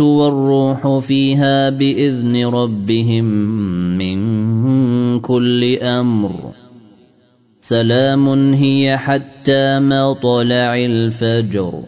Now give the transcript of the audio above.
والروح فيها بإذن ربهم من كل أمر. سلام هي حتى ما طلع الفجر.